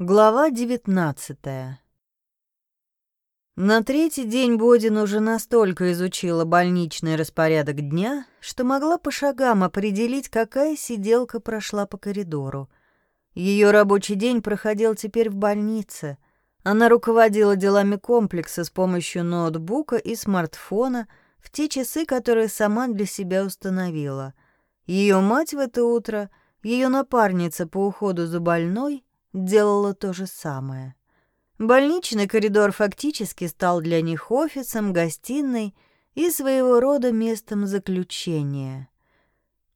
Глава девятнадцатая На третий день Бодин уже настолько изучила больничный распорядок дня, что могла по шагам определить, какая сиделка прошла по коридору. Ее рабочий день проходил теперь в больнице. Она руководила делами комплекса с помощью ноутбука и смартфона в те часы, которые сама для себя установила. Ее мать в это утро, ее напарница по уходу за больной — делала то же самое. Больничный коридор фактически стал для них офисом, гостиной и своего рода местом заключения.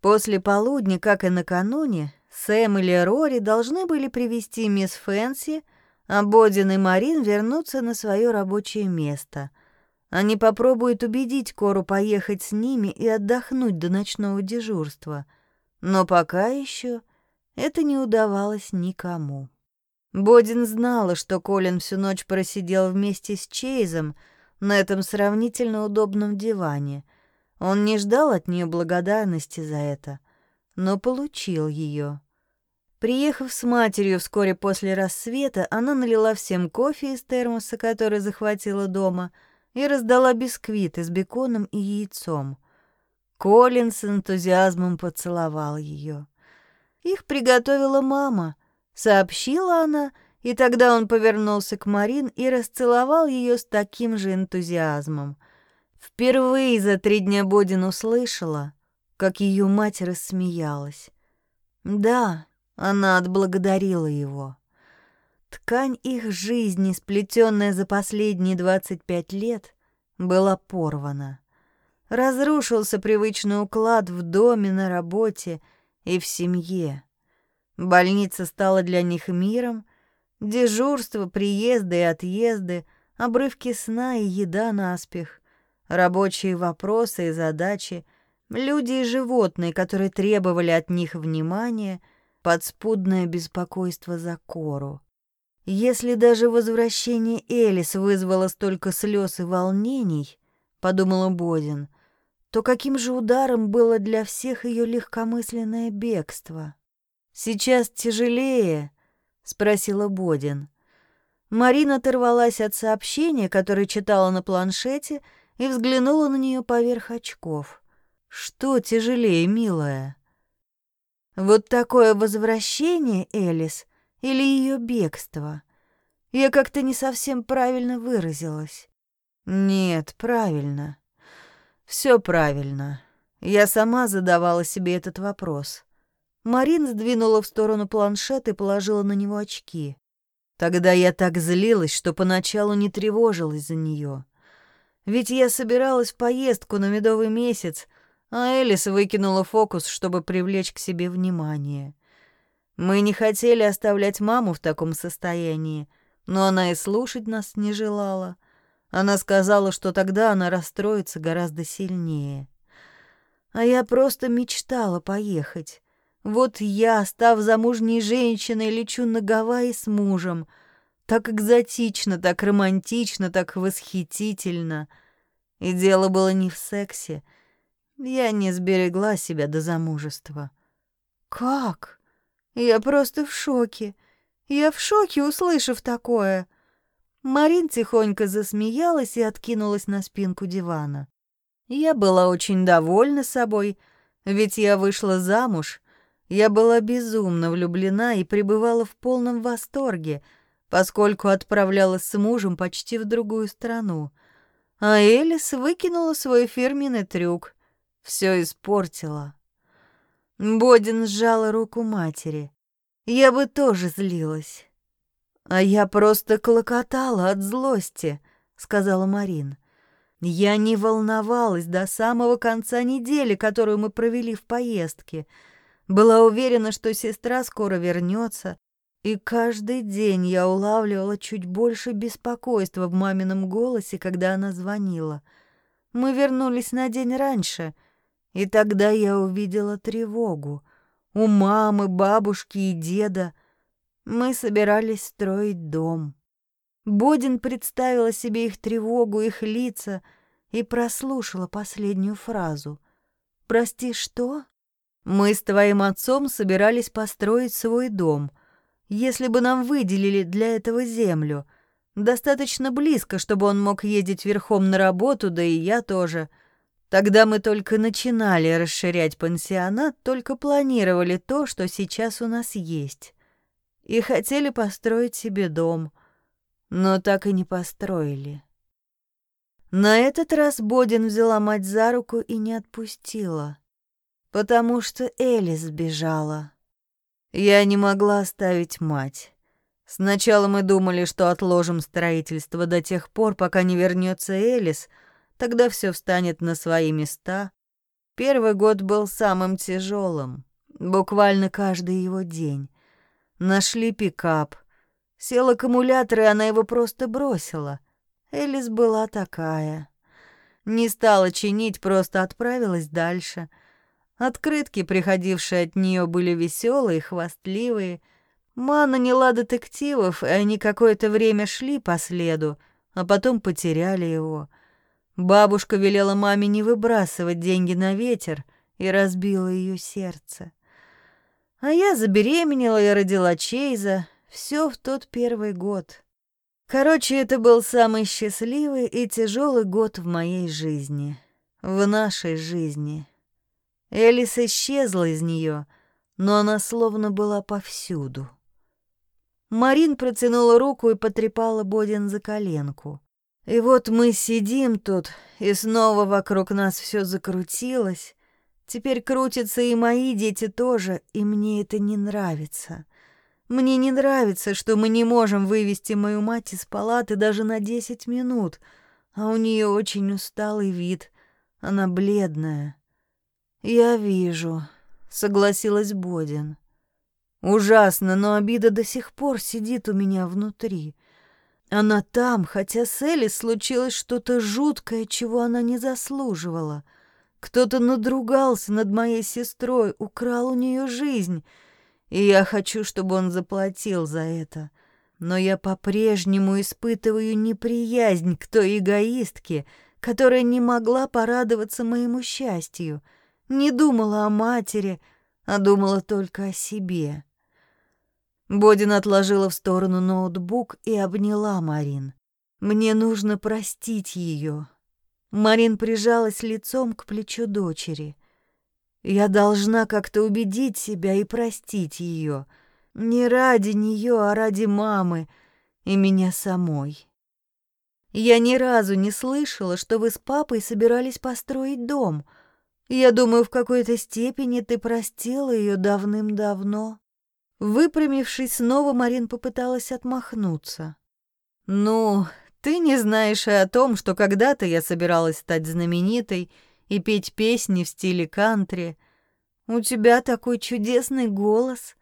После полудня, как и накануне, Сэм или Рори должны были привести мисс Фэнси, а Бодин и Марин вернуться на свое рабочее место. Они попробуют убедить Кору поехать с ними и отдохнуть до ночного дежурства. Но пока еще это не удавалось никому. Бодин знала, что Колин всю ночь просидел вместе с Чейзом на этом сравнительно удобном диване. Он не ждал от нее благодарности за это, но получил ее. Приехав с матерью вскоре после рассвета, она налила всем кофе из термоса, который захватила дома, и раздала бисквиты с беконом и яйцом. Колин с энтузиазмом поцеловал ее. Их приготовила мама, сообщила она, и тогда он повернулся к Марин и расцеловал ее с таким же энтузиазмом. Впервые за три дня Бодин услышала, как ее мать рассмеялась. Да, она отблагодарила его. Ткань их жизни, сплетенная за последние двадцать пять лет, была порвана. Разрушился привычный уклад в доме, на работе — и в семье. Больница стала для них миром, дежурство, приезды и отъезды, обрывки сна и еда наспех, рабочие вопросы и задачи, люди и животные, которые требовали от них внимания, подспудное беспокойство за Кору. Если даже возвращение Элис вызвало столько слез и волнений, подумала Бодин, то каким же ударом было для всех ее легкомысленное бегство? «Сейчас тяжелее?» — спросила Бодин. Марина оторвалась от сообщения, которое читала на планшете, и взглянула на нее поверх очков. «Что тяжелее, милая?» «Вот такое возвращение, Элис, или ее бегство?» Я как-то не совсем правильно выразилась. Нет, правильно. Все правильно. Я сама задавала себе этот вопрос. Марин сдвинула в сторону планшет и положила на него очки. Тогда я так злилась, что поначалу не тревожилась за нее. Ведь я собиралась в поездку на медовый месяц, а Элис выкинула фокус, чтобы привлечь к себе внимание. Мы не хотели оставлять маму в таком состоянии, но она и слушать нас не желала. Она сказала, что тогда она расстроится гораздо сильнее. А я просто мечтала поехать. Вот я, став замужней женщиной, лечу на Гавайи с мужем. Так экзотично, так романтично, так восхитительно. И дело было не в сексе. Я не сберегла себя до замужества. Как? Я просто в шоке. Я в шоке, услышав такое. Марин тихонько засмеялась и откинулась на спинку дивана. Я была очень довольна собой, ведь я вышла замуж. Я была безумно влюблена и пребывала в полном восторге, поскольку отправлялась с мужем почти в другую страну. А Элис выкинула свой фирменный трюк. Все испортила. Бодин сжала руку матери. Я бы тоже злилась. «А я просто клокотала от злости», — сказала Марин. «Я не волновалась до самого конца недели, которую мы провели в поездке. Была уверена, что сестра скоро вернется, и каждый день я улавливала чуть больше беспокойства в мамином голосе, когда она звонила. Мы вернулись на день раньше, и тогда я увидела тревогу. У мамы, бабушки и деда — мы собирались строить дом. Бодин представила себе их тревогу, их лица и прослушала последнюю фразу. «Прости, что?» «Мы с твоим отцом собирались построить свой дом. если бы нам выделили для этого землю. Достаточно близко, чтобы он мог ездить верхом на работу, да и я тоже. Тогда мы только начинали расширять пансионат, только планировали то, что сейчас у нас есть. И хотели построить себе дом, но так и не построили. На этот раз Бодин взяла мать за руку и не отпустила, потому что Элис сбежала. Я не могла оставить мать. Сначала мы думали, что отложим строительство до тех пор, пока не вернется Элис, тогда все встанет на свои места. Первый год был самым тяжелым, буквально каждый его день. Нашли пикап. Сел аккумулятор, и она его просто бросила — Элис была такая. Не стала чинить, просто отправилась дальше. Открытки, приходившие от нее, были веселые, хвастливые. Ма наняла детективов, и они какое-то время шли по следу, а потом потеряли его. Бабушка велела маме не выбрасывать деньги на ветер и разбила ее сердце. А я забеременела и родила Чейза, все в тот первый год. Короче, это был самый счастливый и тяжелый год в моей жизни. В нашей жизни. Элис исчезла из нее, но она словно была повсюду. Марин протянула руку и потрепала Бодин за коленку. И вот мы сидим тут, и снова вокруг нас все закрутилось. Теперь крутятся и мои дети тоже, и мне это не нравится. Мне не нравится, что мы не можем вывести мою мать из палаты даже на десять минут, а у нее очень усталый вид. Она бледная. Я вижу, согласилась Бодин. Ужасно, но обида до сих пор сидит у меня внутри. Она там, хотя с Элис случилось что-то жуткое, чего она не заслуживала. Кто-то надругался над моей сестрой, украл у нее жизнь — и я хочу, чтобы он заплатил за это. Но я по-прежнему испытываю неприязнь к той эгоистке, которая не могла порадоваться моему счастью, не думала о матери, а думала только о себе. Бодин отложила в сторону ноутбук и обняла Марин. Мне нужно простить ее. Марин прижалась лицом к плечу дочери. Я должна как-то убедить себя и простить ее. Не ради нее, а ради мамы и меня самой. Я ни разу не слышала, что вы с папой собирались построить дом. Я думаю, в какой-то степени ты простила ее давным-давно. Выпрямившись, снова Марин попыталась отмахнуться. «Ну, ты не знаешь и о том, что когда-то я собиралась стать знаменитой, и петь песни в стиле кантри. У тебя такой чудесный голос.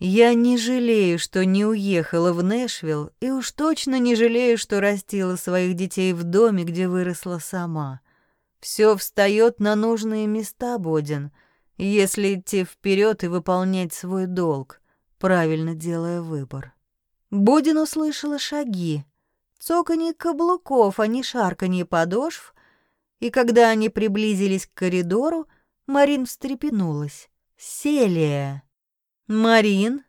Я не жалею, что не уехала в Нэшвилл, и уж точно не жалею, что растила своих детей в доме, где выросла сама. Все встает на нужные места, Бодин, если идти вперед и выполнять свой долг, правильно делая выбор. Бодин услышала шаги, цоканье каблуков, а не шарканье подошв, и когда они приблизились к коридору, Марин встрепенулась. «Селия!» «Марин?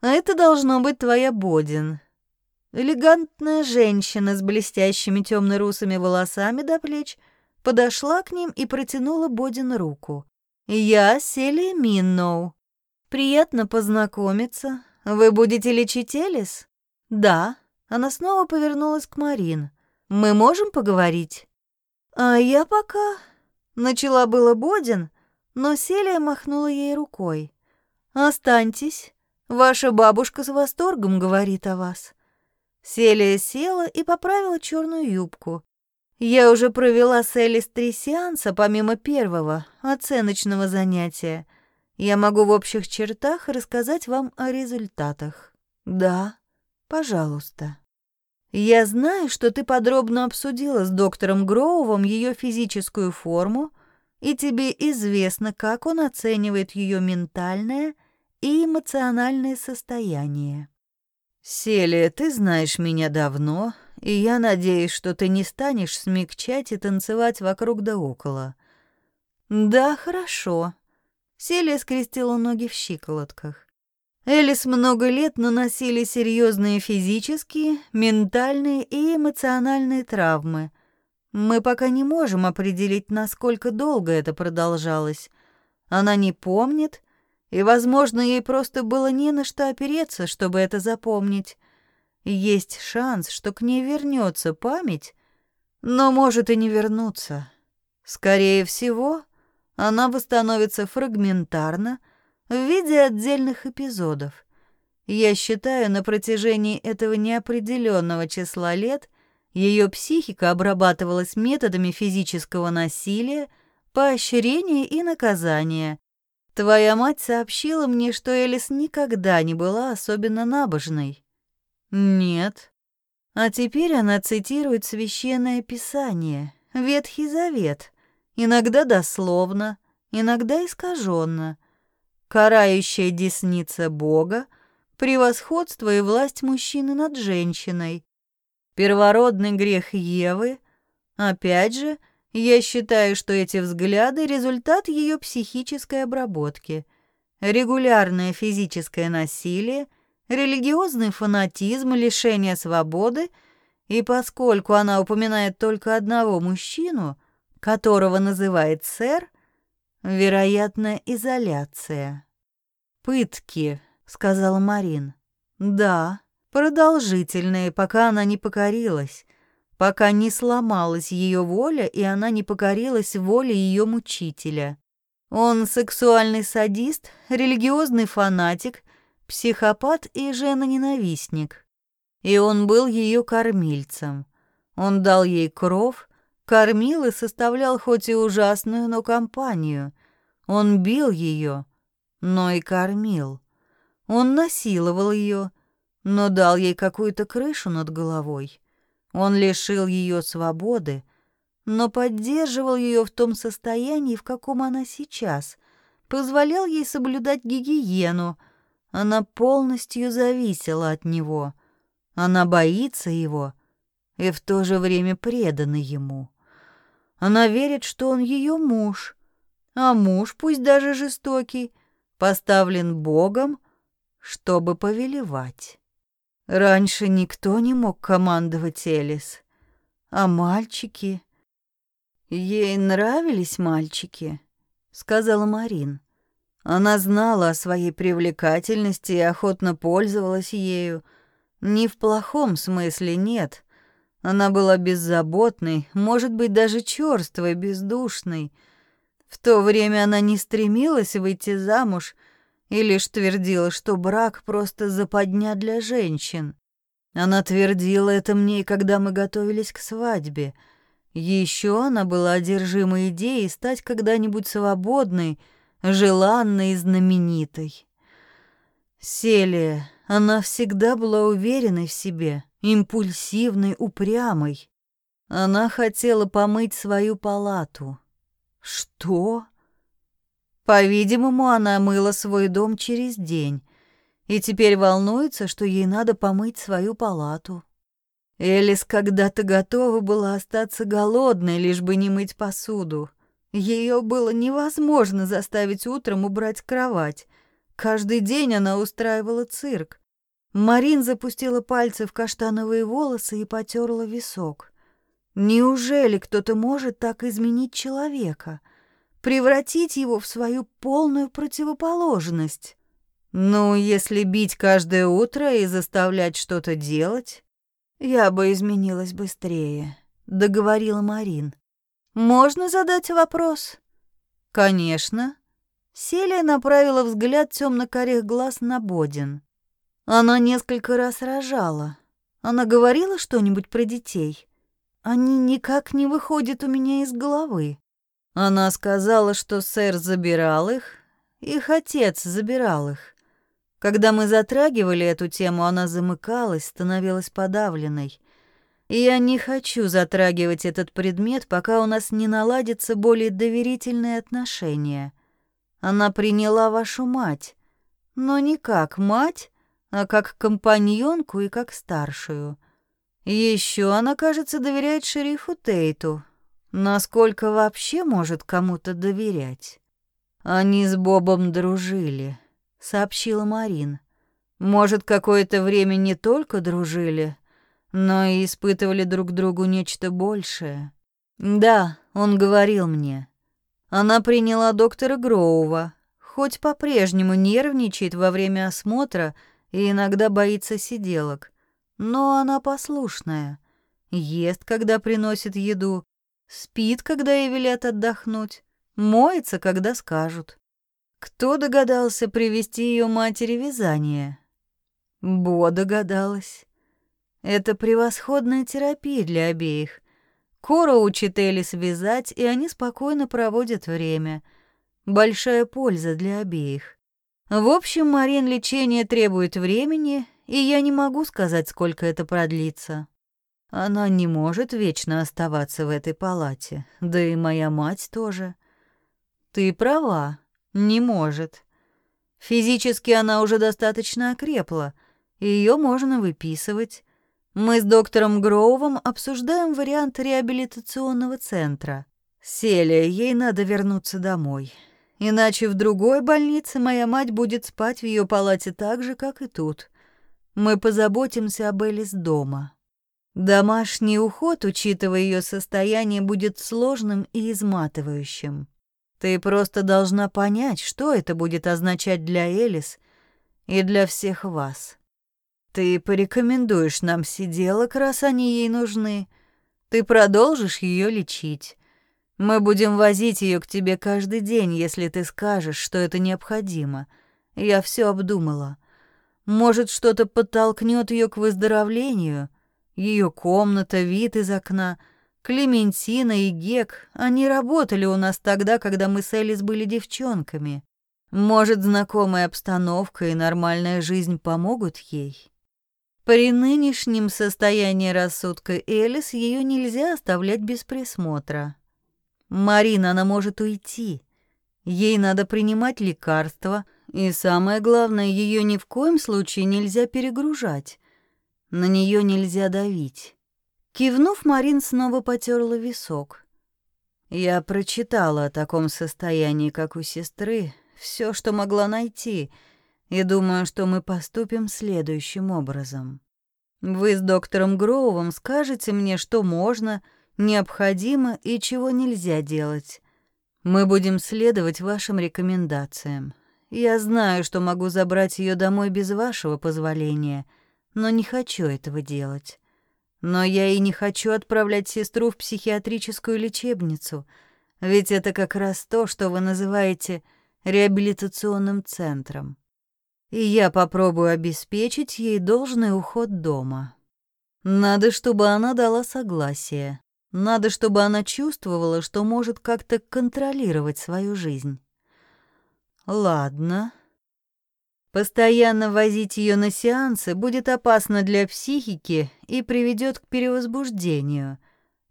А это должно быть твоя Бодин». Элегантная женщина с блестящими темно-русыми волосами до плеч подошла к ним и протянула Бодин руку. «Я Селия Минноу. Приятно познакомиться. Вы будете лечить Элис?» «Да». Она снова повернулась к Марин. «Мы можем поговорить?» «А я пока...» Начала было Бодин, но Селия махнула ей рукой. «Останьтесь. Ваша бабушка с восторгом говорит о вас». Селия села и поправила черную юбку. «Я уже провела с Элис три сеанса, помимо первого, оценочного занятия. Я могу в общих чертах рассказать вам о результатах». «Да, пожалуйста». Я знаю, что ты подробно обсудила с доктором Гроувом ее физическую форму, и тебе известно, как он оценивает ее ментальное и эмоциональное состояние. Селия, ты знаешь меня давно, и я надеюсь, что ты не станешь смягчать и танцевать вокруг да около. Да, хорошо. Селия скрестила ноги в щиколотках. Элис много лет наносили серьезные физические, ментальные и эмоциональные травмы. Мы пока не можем определить, насколько долго это продолжалось. Она не помнит, и, возможно, ей просто было не на что опереться, чтобы это запомнить. Есть шанс, что к ней вернется память, но может и не вернуться. Скорее всего, она восстановится фрагментарно — в виде отдельных эпизодов. Я считаю, на протяжении этого неопределенного числа лет ее психика обрабатывалась методами физического насилия, поощрения и наказания. Твоя мать сообщила мне, что Элис никогда не была особенно набожной. Нет. А теперь она цитирует священное писание, Ветхий Завет, иногда дословно, иногда искаженно карающая десница Бога, превосходство и власть мужчины над женщиной, первородный грех Евы. Опять же, я считаю, что эти взгляды — результат ее психической обработки. Регулярное физическое насилие, религиозный фанатизм, лишение свободы, и поскольку она упоминает только одного мужчину, которого называет сэр, Вероятно, изоляция. Пытки, сказала Марин. Да, продолжительные, пока она не покорилась, пока не сломалась ее воля, и она не покорилась воле ее мучителя. Он сексуальный садист, религиозный фанатик, психопат и жена-ненавистник. И он был ее кормильцем. Он дал ей кров, кормил и составлял хоть и ужасную, но компанию. Он бил ее, но и кормил. Он насиловал ее, но дал ей какую-то крышу над головой. Он лишил ее свободы, но поддерживал ее в том состоянии, в каком она сейчас, позволял ей соблюдать гигиену. Она полностью зависела от него. Она боится его и в то же время предана ему. Она верит, что он ее муж, а муж, пусть даже жестокий, поставлен Богом, чтобы повелевать. Раньше никто не мог командовать Элис, а мальчики... Ей нравились мальчики, сказала Марин. Она знала о своей привлекательности и охотно пользовалась ею. Не в плохом смысле, нет. Она была беззаботной, может быть, даже чёрствой, бездушной. В то время она не стремилась выйти замуж и лишь твердила, что брак просто западня для женщин. Она твердила это мне, когда мы готовились к свадьбе. Еще она была одержима идеей стать когда-нибудь свободной, желанной и знаменитой. Селия, она всегда была уверенной в себе импульсивной, упрямой. Она хотела помыть свою палату. Что? По-видимому, она мыла свой дом через день и теперь волнуется, что ей надо помыть свою палату. Элис когда-то готова была остаться голодной, лишь бы не мыть посуду. Ее было невозможно заставить утром убрать кровать. Каждый день она устраивала цирк. Марин запустила пальцы в каштановые волосы и потерла висок. Неужели кто-то может так изменить человека, превратить его в свою полную противоположность? Ну, если бить каждое утро и заставлять что-то делать, я бы изменилась быстрее, договорила Марин. Можно задать вопрос? Конечно. Селия направила взгляд темно-карих глаз на Бодин. Она несколько раз рожала. Она говорила что-нибудь про детей? Они никак не выходят у меня из головы. Она сказала, что сэр забирал их, их отец забирал их. Когда мы затрагивали эту тему, она замыкалась, становилась подавленной. Я не хочу затрагивать этот предмет, пока у нас не наладятся более доверительные отношения. Она приняла вашу мать, но не как мать, а как компаньонку и как старшую. Еще она, кажется, доверяет шерифу Тейту. Насколько вообще может кому-то доверять? Они с Бобом дружили, сообщила Марин. Может, какое-то время не только дружили, но и испытывали друг другу нечто большее. Да, он говорил мне. Она приняла доктора Гроува, хоть по-прежнему нервничает во время осмотра и иногда боится сиделок. Но она послушная. Ест, когда приносит еду, спит, когда ей велят отдохнуть, моется, когда скажут. Кто догадался привести ее матери вязание? Бо догадалась. Это превосходная терапия для обеих. Кора учит Элис вязать, и они спокойно проводят время. Большая польза для обеих. В общем, Марин, лечение требует времени, и я не могу сказать, сколько это продлится. Она не может вечно оставаться в этой палате, да и моя мать тоже. Ты права, не может. Физически она уже достаточно окрепла, ее можно выписывать. Мы с доктором Гроувом обсуждаем вариант реабилитационного центра. Селия, ей надо вернуться домой. Иначе в другой больнице моя мать будет спать в ее палате так же, как и тут. Мы позаботимся об Элис дома. Домашний уход, учитывая ее состояние, будет сложным и изматывающим. Ты просто должна понять, что это будет означать для Элис и для всех вас. Ты порекомендуешь нам сиделок, раз они ей нужны. Ты продолжишь ее лечить. Мы будем возить ее к тебе каждый день, если ты скажешь, что это необходимо. Я все обдумала. Может, что-то подтолкнет ее к выздоровлению. Ее комната, вид из окна. Клементина и Гек, они работали у нас тогда, когда мы с Элис были девчонками. Может, знакомая обстановка и нормальная жизнь помогут ей? При нынешнем состоянии рассудка Элис ее нельзя оставлять без присмотра. Марина, она может уйти. Ей надо принимать лекарства, и самое главное, ее ни в коем случае нельзя перегружать. На нее нельзя давить. Кивнув, Марин снова потерла висок. Я прочитала о таком состоянии, как у сестры, все, что могла найти, и думаю, что мы поступим следующим образом. Вы с доктором Гроувом скажете мне, что можно, необходимо и чего нельзя делать. Мы будем следовать вашим рекомендациям. Я знаю, что могу забрать ее домой без вашего позволения, но не хочу этого делать. Но я и не хочу отправлять сестру в психиатрическую лечебницу, ведь это как раз то, что вы называете реабилитационным центром. И я попробую обеспечить ей должный уход дома. Надо, чтобы она дала согласие. Надо, чтобы она чувствовала, что может как-то контролировать свою жизнь. Ладно. Постоянно возить ее на сеансы будет опасно для психики и приведет к перевозбуждению.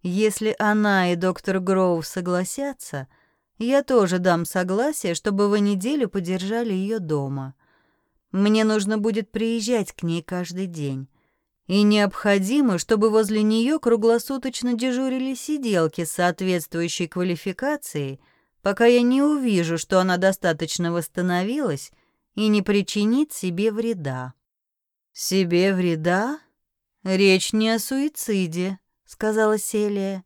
Если она и доктор Гроув согласятся, я тоже дам согласие, чтобы вы неделю подержали ее дома. Мне нужно будет приезжать к ней каждый день. И необходимо, чтобы возле нее круглосуточно дежурили сиделки с соответствующей квалификацией, пока я не увижу, что она достаточно восстановилась и не причинит себе вреда. Себе вреда? Речь не о суициде, сказала Селия.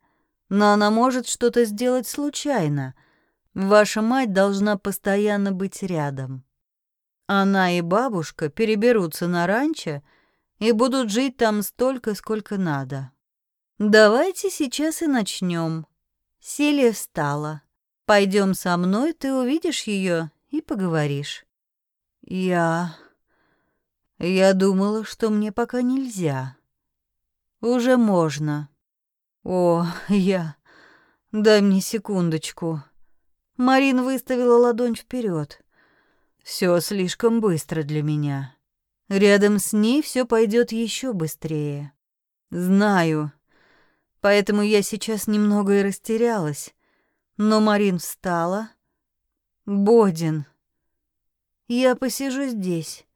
Но она может что-то сделать случайно. Ваша мать должна постоянно быть рядом. Она и бабушка переберутся на ранчо и будут жить там столько, сколько надо. Давайте сейчас и начнем. Селия встала. Пойдем со мной, ты увидишь ее и поговоришь. Я... Я думала, что мне пока нельзя. Уже можно. О, я... Дай мне секундочку. Марин выставила ладонь вперед. Все слишком быстро для меня. Рядом с ней все пойдет еще быстрее. Знаю. Поэтому я сейчас немного и растерялась. Но Марин встала. Бодин. Я посижу здесь.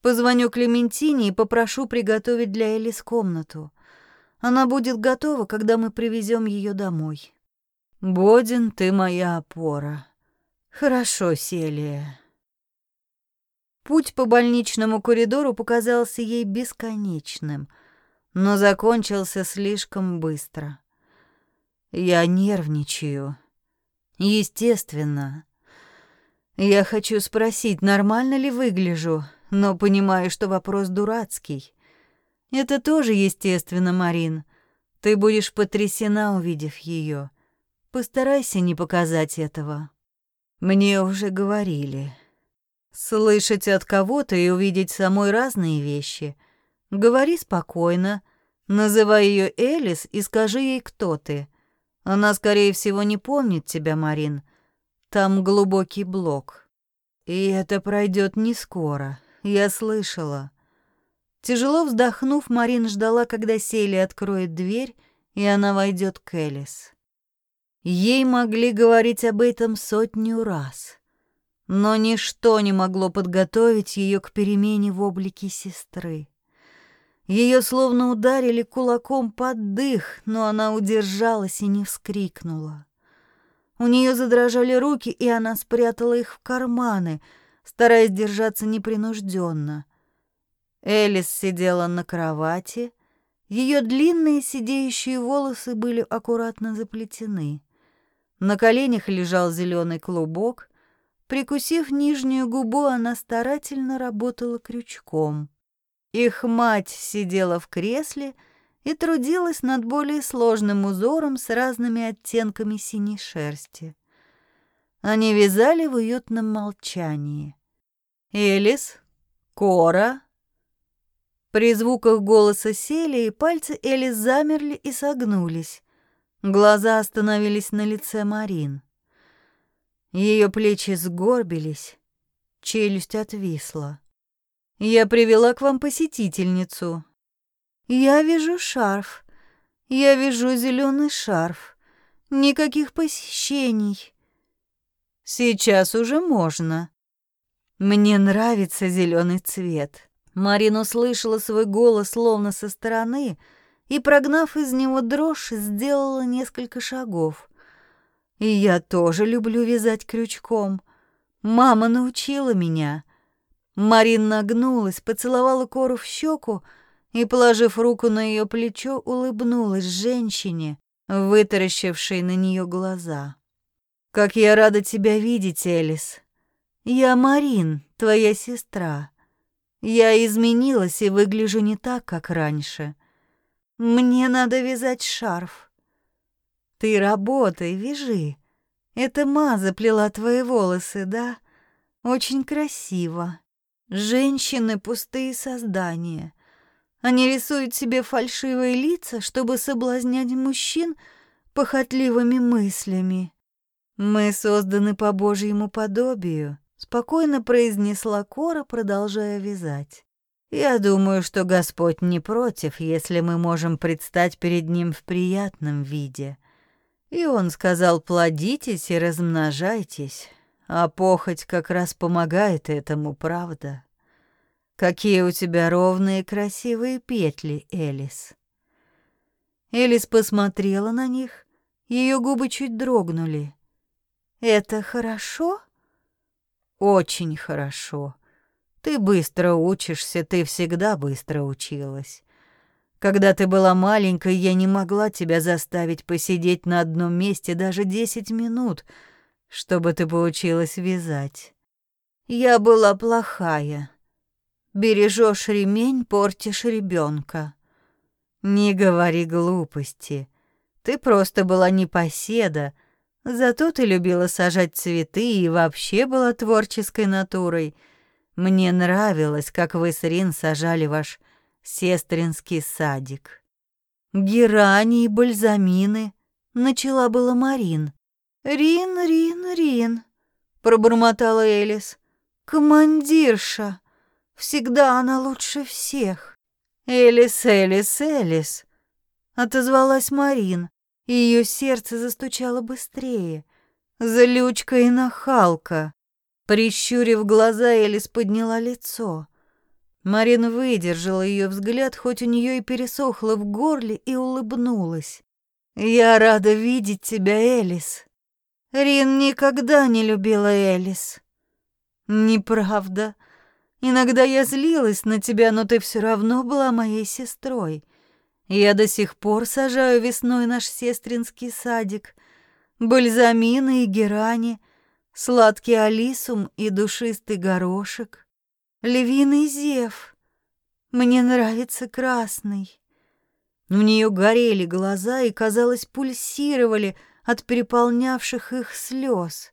Позвоню Клементине и попрошу приготовить для Элис комнату. Она будет готова, когда мы привезем ее домой. Бодин, ты моя опора. Хорошо, Селия. Путь по больничному коридору показался ей бесконечным, но закончился слишком быстро. Я нервничаю. Естественно. Я хочу спросить, нормально ли выгляжу, но понимаю, что вопрос дурацкий. Это тоже естественно, Марин. Ты будешь потрясена, увидев ее. Постарайся не показать этого. Мне уже говорили. Слышать от кого-то и увидеть самой разные вещи. Говори спокойно, называй ее Элис и скажи ей, кто ты. Она, скорее всего, не помнит тебя, Марин. Там глубокий блок. И это пройдет не скоро. Я слышала. Тяжело вздохнув, Марин ждала, когда Сели откроет дверь, и она войдет к Элис. Ей могли говорить об этом сотню раз. Но ничто не могло подготовить ее к перемене в облике сестры. Ее словно ударили кулаком под дых, но она удержалась и не вскрикнула. У нее задрожали руки, и она спрятала их в карманы, стараясь держаться непринужденно. Элис сидела на кровати, ее длинные сидеющие волосы были аккуратно заплетены. На коленях лежал зеленый клубок, Прикусив нижнюю губу, она старательно работала крючком. Их мать сидела в кресле и трудилась над более сложным узором с разными оттенками синей шерсти. Они вязали в уютном молчании. «Элис? Кора?» При звуках голоса сели, и пальцы Элис замерли и согнулись. Глаза остановились на лице Марин. Ее плечи сгорбились, челюсть отвисла. «Я привела к вам посетительницу. Я вижу шарф. Я вижу зеленый шарф. Никаких посещений. Сейчас уже можно. Мне нравится зеленый цвет». Марин услышала свой голос словно со стороны и, прогнав из него дрожь, сделала несколько шагов. И я тоже люблю вязать крючком. Мама научила меня. Марин нагнулась, поцеловала Кору в щеку и, положив руку на ее плечо, улыбнулась женщине, вытаращившей на нее глаза. «Как я рада тебя видеть, Элис. Я Марин, твоя сестра. Я изменилась и выгляжу не так, как раньше. Мне надо вязать шарф. Ты работай, вяжи. Это Ма заплела твои волосы, да? Очень красиво. Женщины — пустые создания. Они рисуют себе фальшивые лица, чтобы соблазнять мужчин похотливыми мыслями. Мы созданы по Божьему подобию, спокойно произнесла Кора, продолжая вязать. Я думаю, что Господь не против, если мы можем предстать перед ним в приятном виде. И он сказал, плодитесь и размножайтесь, а похоть как раз помогает этому, правда? Какие у тебя ровные красивые петли, Элис. Элис посмотрела на них, ее губы чуть дрогнули. Это хорошо? Очень хорошо. Ты быстро учишься, ты всегда быстро училась. Когда ты была маленькой, я не могла тебя заставить посидеть на одном месте даже десять минут, чтобы ты поучилась вязать. Я была плохая. Бережешь ремень, портишь ребенка. Не говори глупости. Ты просто была непоседа, зато ты любила сажать цветы и вообще была творческой натурой. Мне нравилось, как вы с Рин сажали ваш сестринский садик. Герани и бальзамины, начала была Марин. Рин, Рин, Рин, пробормотала Элис. Командирша, всегда она лучше всех. Элис, Элис, Элис, отозвалась Марин. Ее сердце застучало быстрее. Злючка и нахалка. Прищурив глаза, Элис подняла лицо. Марин выдержала ее взгляд, хоть у нее и пересохло в горле, и улыбнулась. «Я рада видеть тебя, Элис». Рин никогда не любила Элис. «Неправда. Иногда я злилась на тебя, но ты все равно была моей сестрой. Я до сих пор сажаю весной наш сестринский садик. Бальзамины и герани, сладкий алисум и душистый горошек. Львиный зев. Мне нравится красный. У нее горели глаза и, казалось, пульсировали от переполнявших их слез.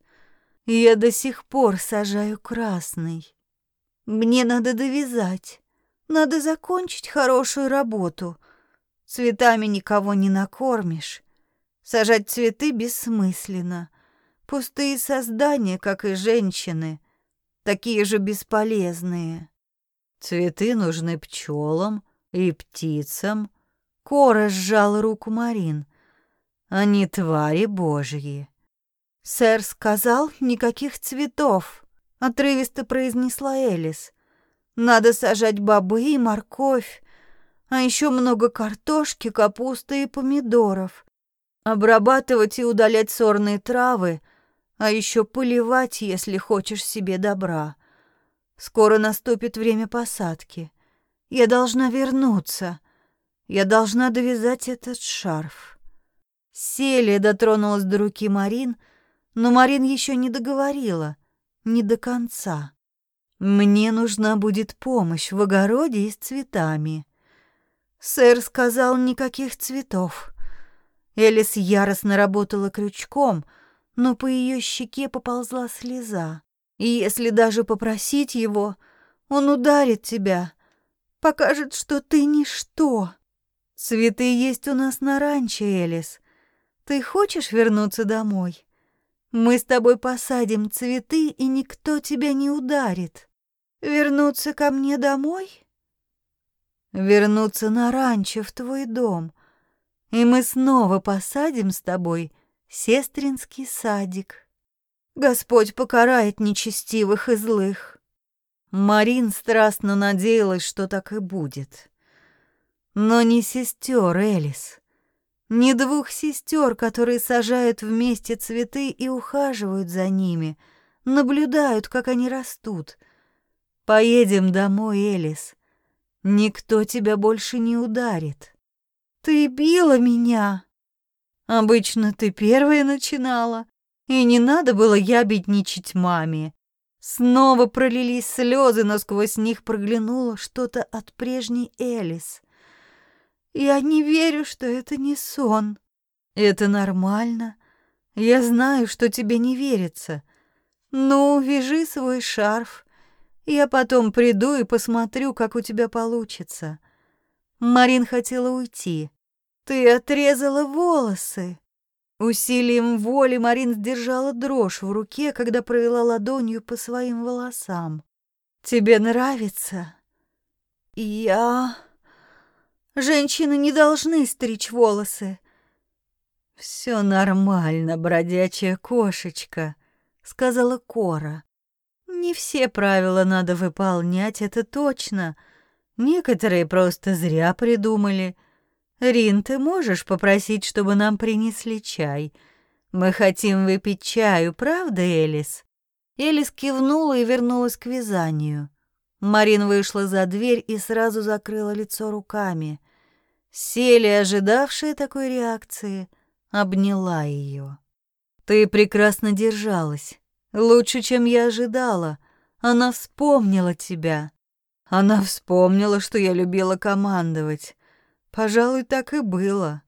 Я до сих пор сажаю красный. Мне надо довязать. Надо закончить хорошую работу. Цветами никого не накормишь. Сажать цветы бессмысленно. Пустые создания, как и женщины, такие же бесполезные. Цветы нужны пчелам и птицам. Кора сжал руку Марин. Они твари божьи. Сэр сказал, никаких цветов отрывисто произнесла Элис. Надо сажать бобы и морковь, а еще много картошки, капусты и помидоров. Обрабатывать и удалять сорные травы, а еще поливать, если хочешь себе добра. Скоро наступит время посадки. Я должна вернуться. Я должна довязать этот шарф. Селия дотронулась до руки Марин, но Марин еще не договорила не до конца. Мне нужна будет помощь в огороде и с цветами. Сэр сказал никаких цветов. Элис яростно работала крючком, но по ее щеке поползла слеза. И если даже попросить его, он ударит тебя, покажет, что ты ничто. Цветы есть у нас на ранчо, Элис. Ты хочешь вернуться домой? Мы с тобой посадим цветы, и никто тебя не ударит. Вернуться ко мне домой? Вернуться на ранчо в твой дом, и мы снова посадим с тобой сестринский садик. Господь покарает нечестивых и злых. Марин страстно надеялась, что так и будет. Но не сестер Элис. Не двух сестер, которые сажают вместе цветы и ухаживают за ними, наблюдают, как они растут. Поедем домой, Элис. Никто тебя больше не ударит. Ты била меня. Обычно ты первая начинала, и не надо было ябедничать маме. Снова пролились слезы, но сквозь них проглянуло что-то от прежней Элис — я не верю, что это не сон. Это нормально. Я знаю, что тебе не верится. Ну, вяжи свой шарф. Я потом приду и посмотрю, как у тебя получится. Марин хотела уйти. Ты отрезала волосы. Усилием воли Марин сдержала дрожь в руке, когда провела ладонью по своим волосам. Тебе нравится? Я Женщины не должны стричь волосы. Все нормально, бродячая кошечка, сказала Кора. Не все правила надо выполнять, это точно. Некоторые просто зря придумали. Рин, ты можешь попросить, чтобы нам принесли чай? Мы хотим выпить чаю, правда, Элис? Элис кивнула и вернулась к вязанию. Марин вышла за дверь и сразу закрыла лицо руками. Сели, ожидавшая такой реакции, обняла ее. «Ты прекрасно держалась. Лучше, чем я ожидала. Она вспомнила тебя. Она вспомнила, что я любила командовать. Пожалуй, так и было.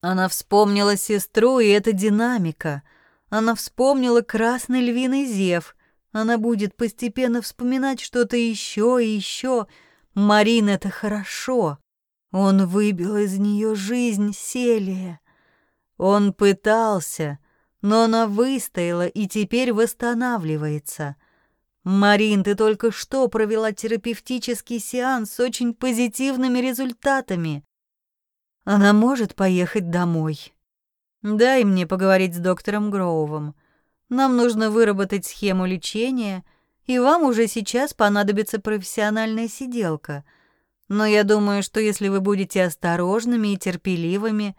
Она вспомнила сестру, и это динамика. Она вспомнила красный львиный зев. Она будет постепенно вспоминать что-то еще и еще. Марин, это хорошо. Он выбил из нее жизнь Селия. Он пытался, но она выстояла и теперь восстанавливается. Марин, ты только что провела терапевтический сеанс с очень позитивными результатами. Она может поехать домой. Дай мне поговорить с доктором Гроувом. Нам нужно выработать схему лечения, и вам уже сейчас понадобится профессиональная сиделка — но я думаю, что если вы будете осторожными и терпеливыми,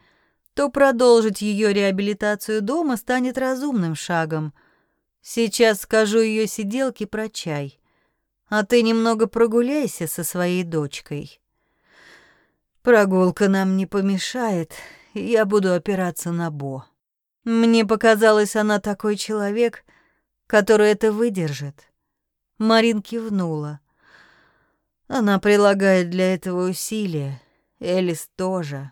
то продолжить ее реабилитацию дома станет разумным шагом. Сейчас скажу ее сиделке про чай. а ты немного прогуляйся со своей дочкой. Прогулка нам не помешает, я буду опираться на Бо. Мне показалось, она такой человек, который это выдержит. Марин кивнула. Она прилагает для этого усилия, Элис тоже.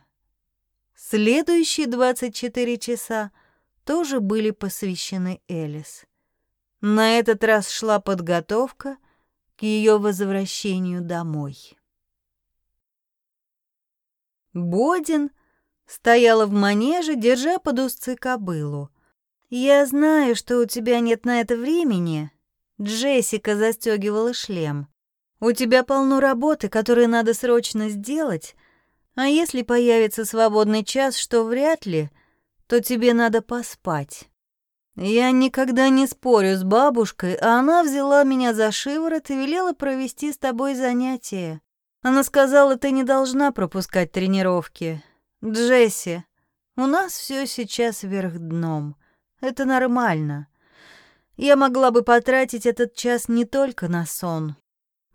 Следующие 24 часа тоже были посвящены Элис. На этот раз шла подготовка к ее возвращению домой. Бодин стояла в манеже, держа под узцы кобылу. «Я знаю, что у тебя нет на это времени», — Джессика застегивала шлем. «У тебя полно работы, которую надо срочно сделать, а если появится свободный час, что вряд ли, то тебе надо поспать». Я никогда не спорю с бабушкой, а она взяла меня за шиворот и велела провести с тобой занятия. Она сказала, ты не должна пропускать тренировки. Джесси, у нас все сейчас вверх дном. Это нормально. Я могла бы потратить этот час не только на сон.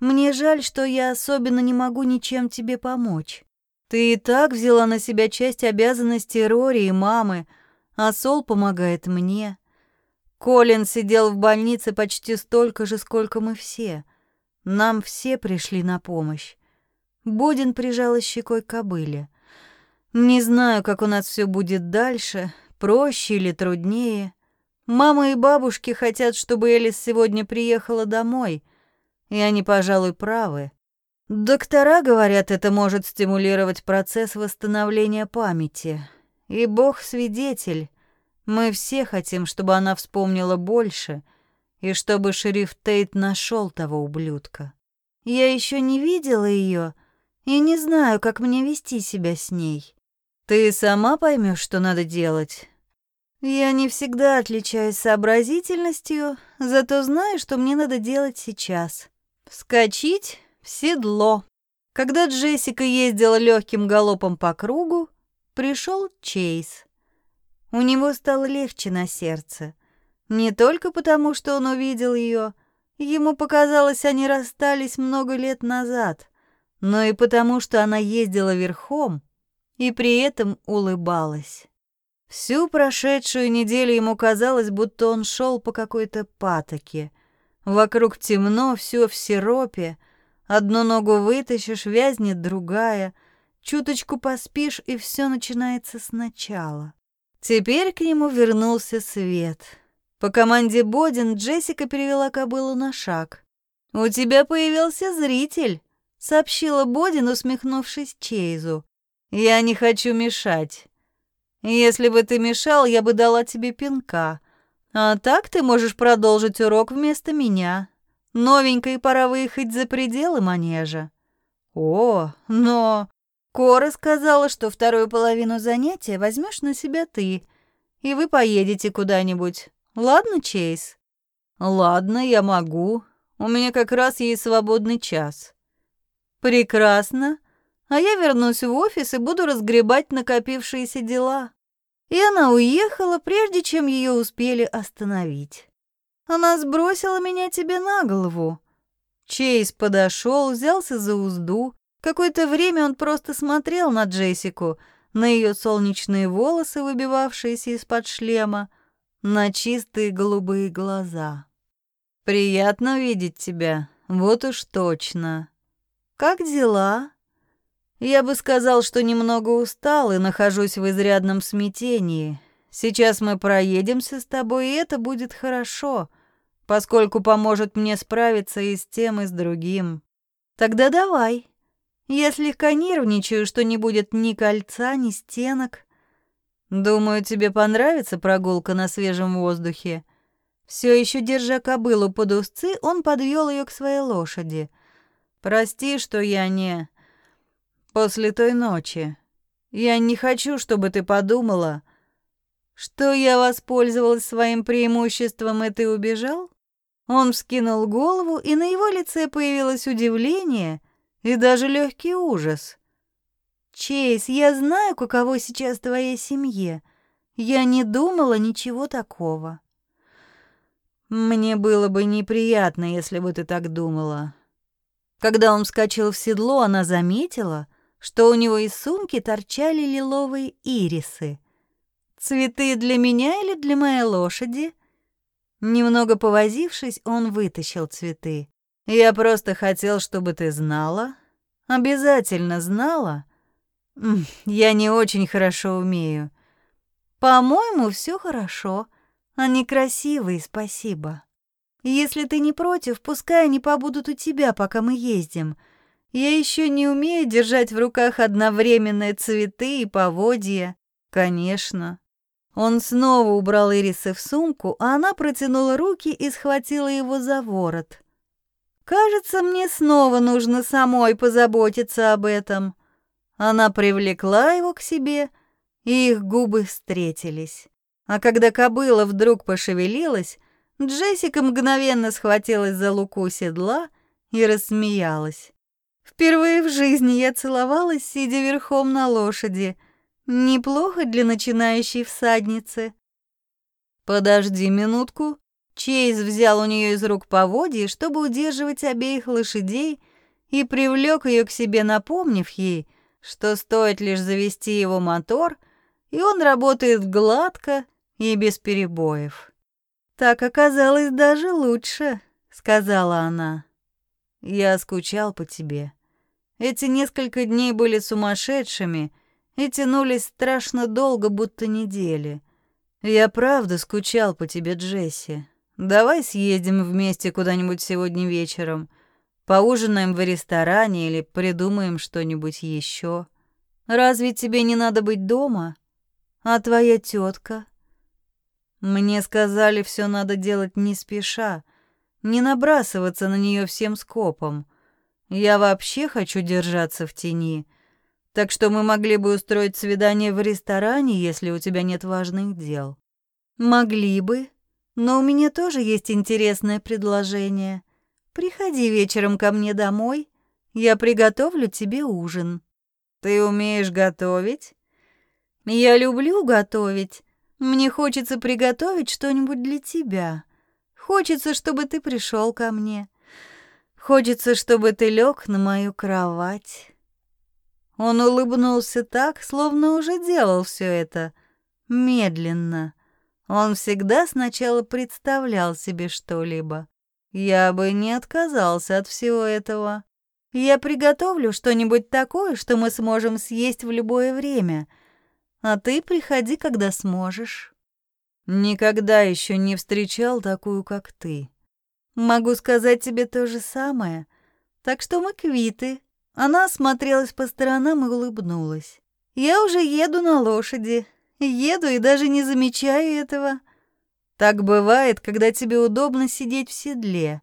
Мне жаль, что я особенно не могу ничем тебе помочь. Ты и так взяла на себя часть обязанностей Рори и мамы, а Сол помогает мне. Колин сидел в больнице почти столько же, сколько мы все. Нам все пришли на помощь. Бодин прижала щекой к кобыле. Не знаю, как у нас все будет дальше, проще или труднее. Мама и бабушки хотят, чтобы Элис сегодня приехала домой, и они, пожалуй, правы. Доктора говорят, это может стимулировать процесс восстановления памяти. И Бог свидетель, мы все хотим, чтобы она вспомнила больше, и чтобы шериф Тейт нашел того ублюдка. Я еще не видела ее и не знаю, как мне вести себя с ней. Ты сама поймешь, что надо делать. Я не всегда отличаюсь сообразительностью, зато знаю, что мне надо делать сейчас. Вскочить в седло. Когда Джессика ездила легким галопом по кругу, пришел Чейз. У него стало легче на сердце. Не только потому, что он увидел ее, ему показалось, они расстались много лет назад, но и потому, что она ездила верхом и при этом улыбалась. Всю прошедшую неделю ему казалось, будто он шел по какой-то патоке. Вокруг темно, все в сиропе. Одну ногу вытащишь, вязнет другая. Чуточку поспишь, и все начинается сначала. Теперь к нему вернулся свет. По команде Бодин Джессика перевела кобылу на шаг. «У тебя появился зритель», — сообщила Бодин, усмехнувшись Чейзу. «Я не хочу мешать. Если бы ты мешал, я бы дала тебе пинка. А так ты можешь продолжить урок вместо меня. Новенькой пора выехать за пределы манежа». «О, но...» Кора сказала, что вторую половину занятия возьмешь на себя ты, и вы поедете куда-нибудь. Ладно, Чейз? Ладно, я могу. У меня как раз есть свободный час. Прекрасно. А я вернусь в офис и буду разгребать накопившиеся дела. И она уехала, прежде чем ее успели остановить. Она сбросила меня тебе на голову. Чейз подошел, взялся за узду, Какое-то время он просто смотрел на Джессику, на ее солнечные волосы, выбивавшиеся из-под шлема, на чистые голубые глаза. «Приятно видеть тебя, вот уж точно. Как дела?» «Я бы сказал, что немного устал и нахожусь в изрядном смятении. Сейчас мы проедемся с тобой, и это будет хорошо, поскольку поможет мне справиться и с тем, и с другим. Тогда давай». Я слегка нервничаю, что не будет ни кольца, ни стенок. Думаю, тебе понравится прогулка на свежем воздухе. Все еще держа кобылу под узцы, он подвел ее к своей лошади. Прости, что я не... После той ночи. Я не хочу, чтобы ты подумала, что я воспользовалась своим преимуществом, и ты убежал? Он вскинул голову, и на его лице появилось удивление — и даже легкий ужас. «Чейз, я знаю, каково сейчас твоей семье. Я не думала ничего такого». Мне было бы неприятно, если бы ты так думала. Когда он вскочил в седло, она заметила, что у него из сумки торчали лиловые ирисы. Цветы для меня или для моей лошади? Немного повозившись, он вытащил цветы. Я просто хотел, чтобы ты знала. Обязательно знала. Я не очень хорошо умею. По-моему, все хорошо. Они красивые, спасибо. Если ты не против, пускай они побудут у тебя, пока мы ездим. Я еще не умею держать в руках одновременно цветы и поводья. Конечно. Он снова убрал ирисы в сумку, а она протянула руки и схватила его за ворот. Кажется, мне снова нужно самой позаботиться об этом. Она привлекла его к себе, и их губы встретились. А когда кобыла вдруг пошевелилась, Джессика мгновенно схватилась за луку седла и рассмеялась. Впервые в жизни я целовалась, сидя верхом на лошади. Неплохо для начинающей всадницы. Подожди минутку, Чейз взял у нее из рук поводья, чтобы удерживать обеих лошадей, и привлек ее к себе, напомнив ей, что стоит лишь завести его мотор, и он работает гладко и без перебоев. «Так оказалось даже лучше», — сказала она. «Я скучал по тебе. Эти несколько дней были сумасшедшими и тянулись страшно долго, будто недели. Я правда скучал по тебе, Джесси». Давай съездим вместе куда-нибудь сегодня вечером. Поужинаем в ресторане или придумаем что-нибудь еще. Разве тебе не надо быть дома? А твоя тетка? Мне сказали, все надо делать не спеша, не набрасываться на нее всем скопом. Я вообще хочу держаться в тени. Так что мы могли бы устроить свидание в ресторане, если у тебя нет важных дел. Могли бы, но у меня тоже есть интересное предложение. Приходи вечером ко мне домой, я приготовлю тебе ужин. Ты умеешь готовить? Я люблю готовить. Мне хочется приготовить что-нибудь для тебя. Хочется, чтобы ты пришел ко мне. Хочется, чтобы ты лег на мою кровать. Он улыбнулся так, словно уже делал все это. Медленно он всегда сначала представлял себе что-либо. Я бы не отказался от всего этого. Я приготовлю что-нибудь такое, что мы сможем съесть в любое время. А ты приходи, когда сможешь. Никогда еще не встречал такую, как ты. Могу сказать тебе то же самое. Так что мы квиты. Она осмотрелась по сторонам и улыбнулась. Я уже еду на лошади. Еду и даже не замечаю этого. Так бывает, когда тебе удобно сидеть в седле.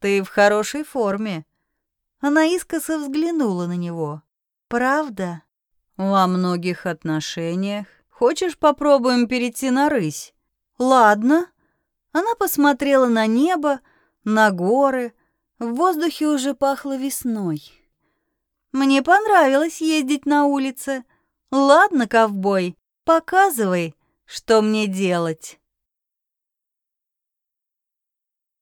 Ты в хорошей форме. Она искоса взглянула на него. Правда? Во многих отношениях. Хочешь, попробуем перейти на рысь? Ладно. Она посмотрела на небо, на горы. В воздухе уже пахло весной. Мне понравилось ездить на улице. Ладно, ковбой, Показывай, что мне делать.